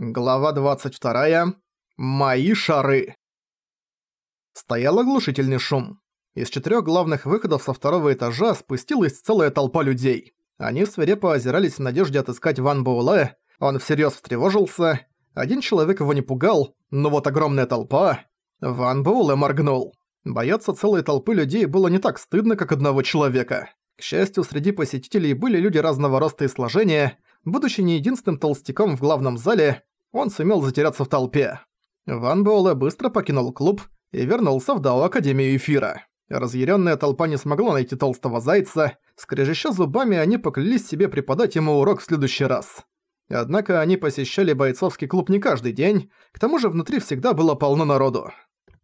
Глава 22. Мои шары. Стоял оглушительный шум. Из четырех главных выходов со второго этажа спустилась целая толпа людей. Они свирепо озирались в надежде отыскать Ван Боуле. Он всерьез встревожился. Один человек его не пугал, но вот огромная толпа... Ван Боуле моргнул. Бояться целой толпы людей было не так стыдно, как одного человека. К счастью, среди посетителей были люди разного роста и сложения. Будучи не единственным толстяком в главном зале, он сумел затеряться в толпе. Ван Буэлэ быстро покинул клуб и вернулся в Дао Академию Эфира. Разъяренная толпа не смогла найти толстого зайца, скрежеща зубами они поклялись себе преподать ему урок в следующий раз. Однако они посещали бойцовский клуб не каждый день, к тому же внутри всегда было полно народу.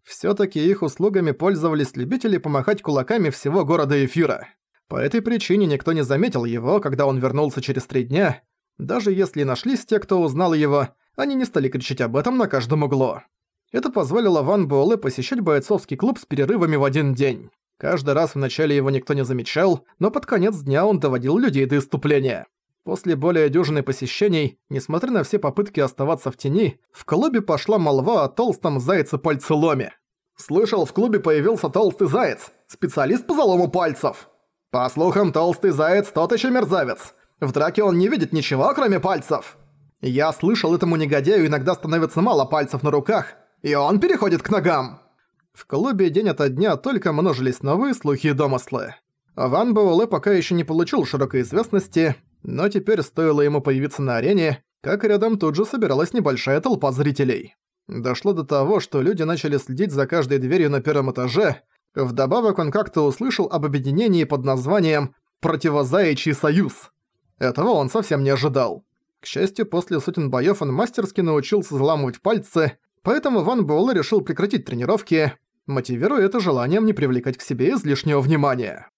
Всё-таки их услугами пользовались любители помахать кулаками всего города Эфира. По этой причине никто не заметил его, когда он вернулся через три дня. Даже если нашлись те, кто узнал его, они не стали кричать об этом на каждом углу. Это позволило Ван Буэлэ посещать бойцовский клуб с перерывами в один день. Каждый раз вначале его никто не замечал, но под конец дня он доводил людей до иступления. После более дюжины посещений, несмотря на все попытки оставаться в тени, в клубе пошла молва о толстом зайце-пальцеломе. «Слышал, в клубе появился толстый заяц, специалист по залому пальцев. По слухам, толстый заяц тот еще мерзавец. В драке он не видит ничего, кроме пальцев». Я слышал, этому негодяю иногда становится мало пальцев на руках, и он переходит к ногам. В клубе день ото дня только множились новые слухи и домыслы. Ван Боуле пока еще не получил широкой известности, но теперь стоило ему появиться на арене, как рядом тут же собиралась небольшая толпа зрителей. Дошло до того, что люди начали следить за каждой дверью на первом этаже, вдобавок он как-то услышал об объединении под названием «Противозаячий союз». Этого он совсем не ожидал. К счастью, после сотен боёв он мастерски научился взламывать пальцы, поэтому Ван Буэлэ решил прекратить тренировки, мотивируя это желанием не привлекать к себе излишнего внимания.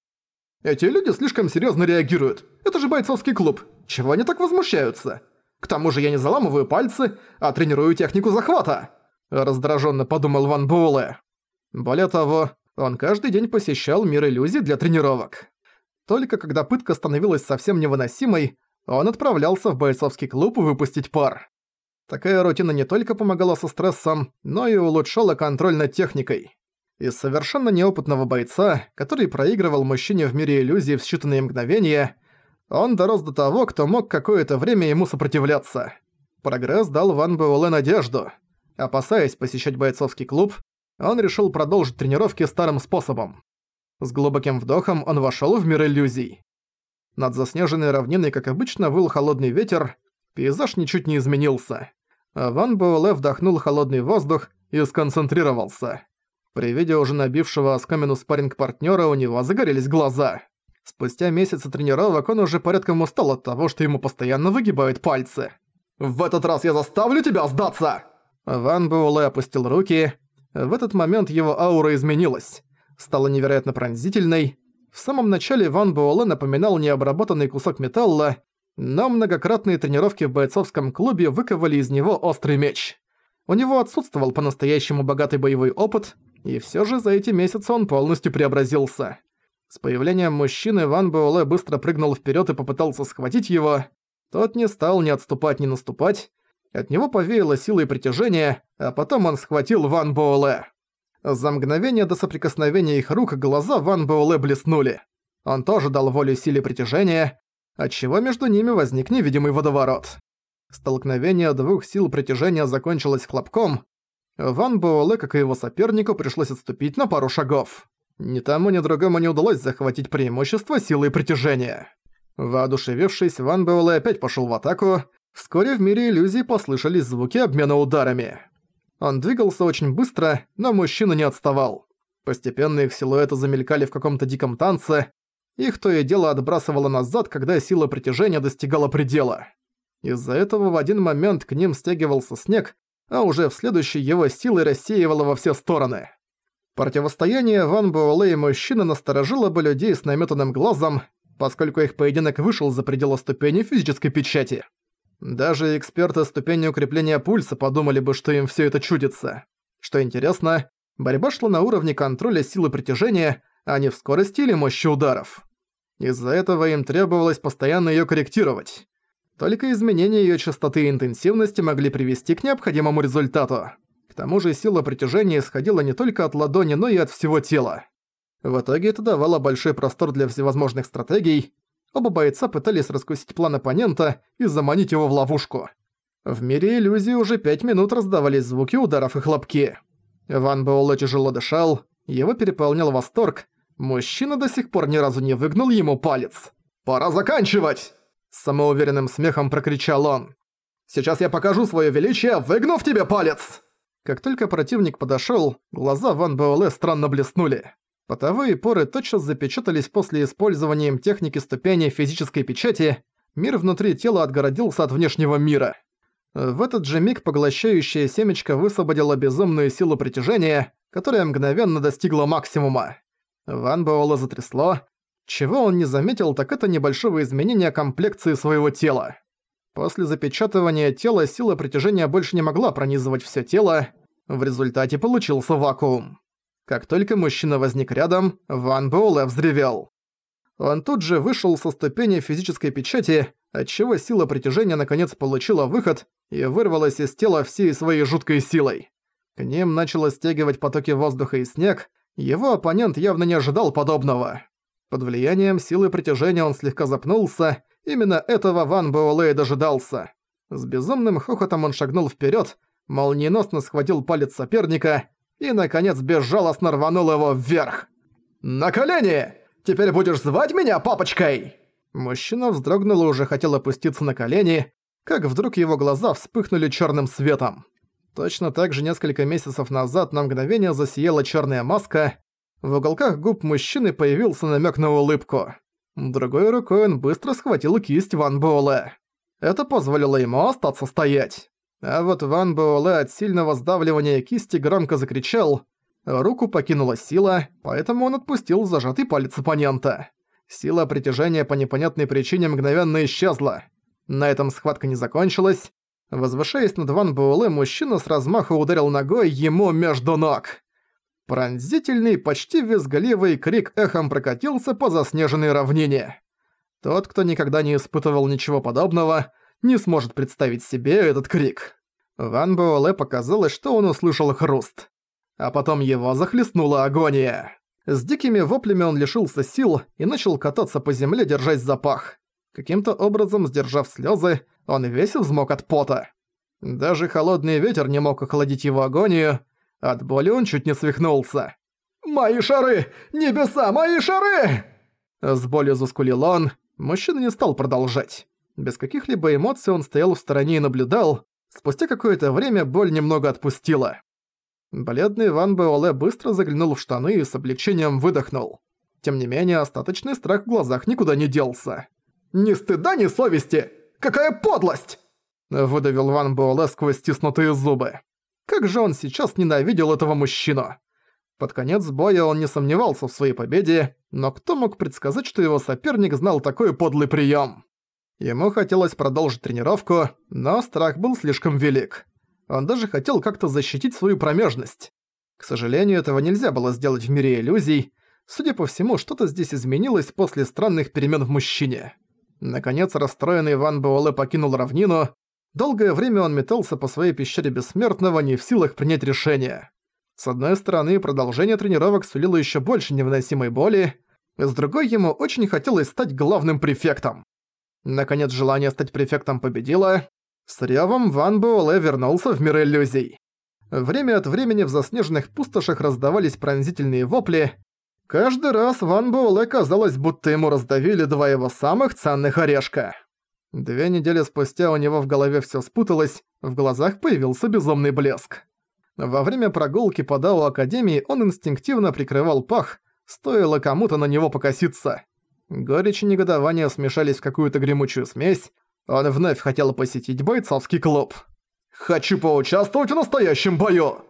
«Эти люди слишком серьёзно реагируют. Это же бойцовский клуб. Чего они так возмущаются? К тому же я не заламываю пальцы, а тренирую технику захвата!» Раздражённо подумал Ван Буэлэ. Более того, он каждый день посещал мир иллюзий для тренировок. Только когда пытка становилась совсем невыносимой, он отправлялся в бойцовский клуб выпустить пар. Такая рутина не только помогала со стрессом, но и улучшала контроль над техникой. Из совершенно неопытного бойца, который проигрывал мужчине в мире иллюзий в считанные мгновения, он дорос до того, кто мог какое-то время ему сопротивляться. Прогресс дал Ван Буэлэ надежду. Опасаясь посещать бойцовский клуб, он решил продолжить тренировки старым способом. С глубоким вдохом он вошёл в мир иллюзий. Над заснеженной равниной, как обычно, выл холодный ветер, пейзаж ничуть не изменился. А Ван Буэлэ вдохнул холодный воздух и сконцентрировался. При виде уже набившего оскомину спарринг партнера у него загорелись глаза. Спустя месяцы тренировок он уже порядком устал от того, что ему постоянно выгибают пальцы. «В этот раз я заставлю тебя сдаться!» Ван Буэлэ опустил руки. В этот момент его аура изменилась. Стала невероятно пронзительной, в самом начале Ван Буоле напоминал необработанный кусок металла, но многократные тренировки в бойцовском клубе выковали из него острый меч. У него отсутствовал по-настоящему богатый боевой опыт, и всё же за эти месяцы он полностью преобразился. С появлением мужчины Ван Буоле быстро прыгнул вперёд и попытался схватить его. Тот не стал ни отступать, ни наступать. От него повеяло силой притяжения, а потом он схватил Ван Буоле. За мгновение до соприкосновения их рук глаза Ван Буэлэ блеснули. Он тоже дал волю силе притяжения, отчего между ними возник невидимый водоворот. Столкновение двух сил притяжения закончилось хлопком. Ван Буэлэ, как и его сопернику, пришлось отступить на пару шагов. Ни тому, ни другому не удалось захватить преимущество силы притяжения. Воодушевившись, Ван Буэлэ опять пошел в атаку. Вскоре в мире иллюзий послышались звуки обмена ударами. Он двигался очень быстро, но мужчина не отставал. Постепенно их силуэты замелькали в каком-то диком танце, их то и дело отбрасывало назад, когда сила притяжения достигала предела. Из-за этого в один момент к ним стягивался снег, а уже в следующий его силы рассеивало во все стороны. Противостояние Ван Буэлэ и мужчины насторожило бы людей с наметанным глазом, поскольку их поединок вышел за пределы ступени физической печати. Даже эксперты ступени укрепления пульса подумали бы, что им все это чудится. Что интересно, борьба шла на уровне контроля силы притяжения, а не в скорости или мощи ударов. Из-за этого им требовалось постоянно ее корректировать. Только изменения ее частоты и интенсивности могли привести к необходимому результату. К тому же сила притяжения исходила не только от ладони, но и от всего тела. В итоге это давало большой простор для всевозможных стратегий, Оба бойца пытались раскусить план оппонента и заманить его в ловушку. В мире иллюзии уже пять минут раздавались звуки ударов и хлопки. Ван Буэлэ тяжело дышал, его переполнял восторг. Мужчина до сих пор ни разу не выгнал ему палец. «Пора заканчивать!» С самоуверенным смехом прокричал он. «Сейчас я покажу свое величие, выгнув тебе палец!» Как только противник подошел, глаза Ван Буэлэ странно блеснули. Потовые поры тотчас запечатались после использования им техники ступени физической печати, мир внутри тела отгородился от внешнего мира. В этот же миг поглощающее семечко высвободило безумную силу притяжения, которая мгновенно достигла максимума. Ван Буэлла затрясло. Чего он не заметил, так это небольшого изменения комплекции своего тела. После запечатывания тела сила притяжения больше не могла пронизывать все тело, в результате получился вакуум. Как только мужчина возник рядом, Ван Буэлэ взревел. Он тут же вышел со ступени физической печати, отчего сила притяжения наконец получила выход и вырвалась из тела всей своей жуткой силой. К ним начало стягивать потоки воздуха и снег, его оппонент явно не ожидал подобного. Под влиянием силы притяжения он слегка запнулся, именно этого Ван Буэлэ дожидался. С безумным хохотом он шагнул вперед, молниеносно схватил палец соперника и, наконец, безжалостно рванул его вверх. «На колени! Теперь будешь звать меня папочкой!» Мужчина вздрогнул и уже хотел опуститься на колени, как вдруг его глаза вспыхнули черным светом. Точно так же несколько месяцев назад на мгновение засияла черная маска, в уголках губ мужчины появился намек на улыбку. Другой рукой он быстро схватил кисть Ван Буэлэ. Это позволило ему остаться стоять. А вот Ван Буэлэ от сильного сдавливания кисти громко закричал. Руку покинула сила, поэтому он отпустил зажатый палец оппонента. Сила притяжения по непонятной причине мгновенно исчезла. На этом схватка не закончилась. Возвышаясь над Ван Буэлэ, мужчина с размаха ударил ногой ему между ног. Пронзительный, почти визгливый крик эхом прокатился по заснеженной равнине. Тот, кто никогда не испытывал ничего подобного, не сможет представить себе этот крик. Ван Буэлэ показалось, что он услышал хруст. А потом его захлестнула агония. С дикими воплями он лишился сил и начал кататься по земле, держась за пах. Каким-то образом, сдержав слезы, он весь взмок от пота. Даже холодный ветер не мог охладить его агонию. От боли он чуть не свихнулся. «Мои шары! Небеса, мои шары!» С болью заскулил он. Мужчина не стал продолжать. Без каких-либо эмоций он стоял в стороне и наблюдал, Спустя какое-то время боль немного отпустила. Бледный Ван Беоле быстро заглянул в штаны и с облегчением выдохнул. Тем не менее, остаточный страх в глазах никуда не делся. «Ни стыда, ни совести! Какая подлость!» Выдавил Ван Буэлэ сквозь стиснутые зубы. Как же он сейчас ненавидел этого мужчину! Под конец боя он не сомневался в своей победе, но кто мог предсказать, что его соперник знал такой подлый прием? Ему хотелось продолжить тренировку, но страх был слишком велик. Он даже хотел как-то защитить свою промежность. К сожалению, этого нельзя было сделать в мире иллюзий. Судя по всему, что-то здесь изменилось после странных перемен в мужчине. Наконец, расстроенный Ван Буэлэ покинул равнину. Долгое время он метался по своей пещере Бессмертного, не в силах принять решение. С одной стороны, продолжение тренировок сулило еще больше невыносимой боли, с другой ему очень хотелось стать главным префектом. Наконец желание стать префектом победило. С ревом Ван Буэлэ вернулся в мир иллюзий. Время от времени в заснеженных пустошах раздавались пронзительные вопли. Каждый раз Ван Буэлэ казалось, будто ему раздавили два его самых ценных орешка. Две недели спустя у него в голове всё спуталось, в глазах появился безумный блеск. Во время прогулки по Дао Академии он инстинктивно прикрывал пах, стоило кому-то на него покоситься. Горечь и негодование смешались в какую-то гремучую смесь. Он вновь хотел посетить бойцовский клуб. «Хочу поучаствовать в настоящем бою!»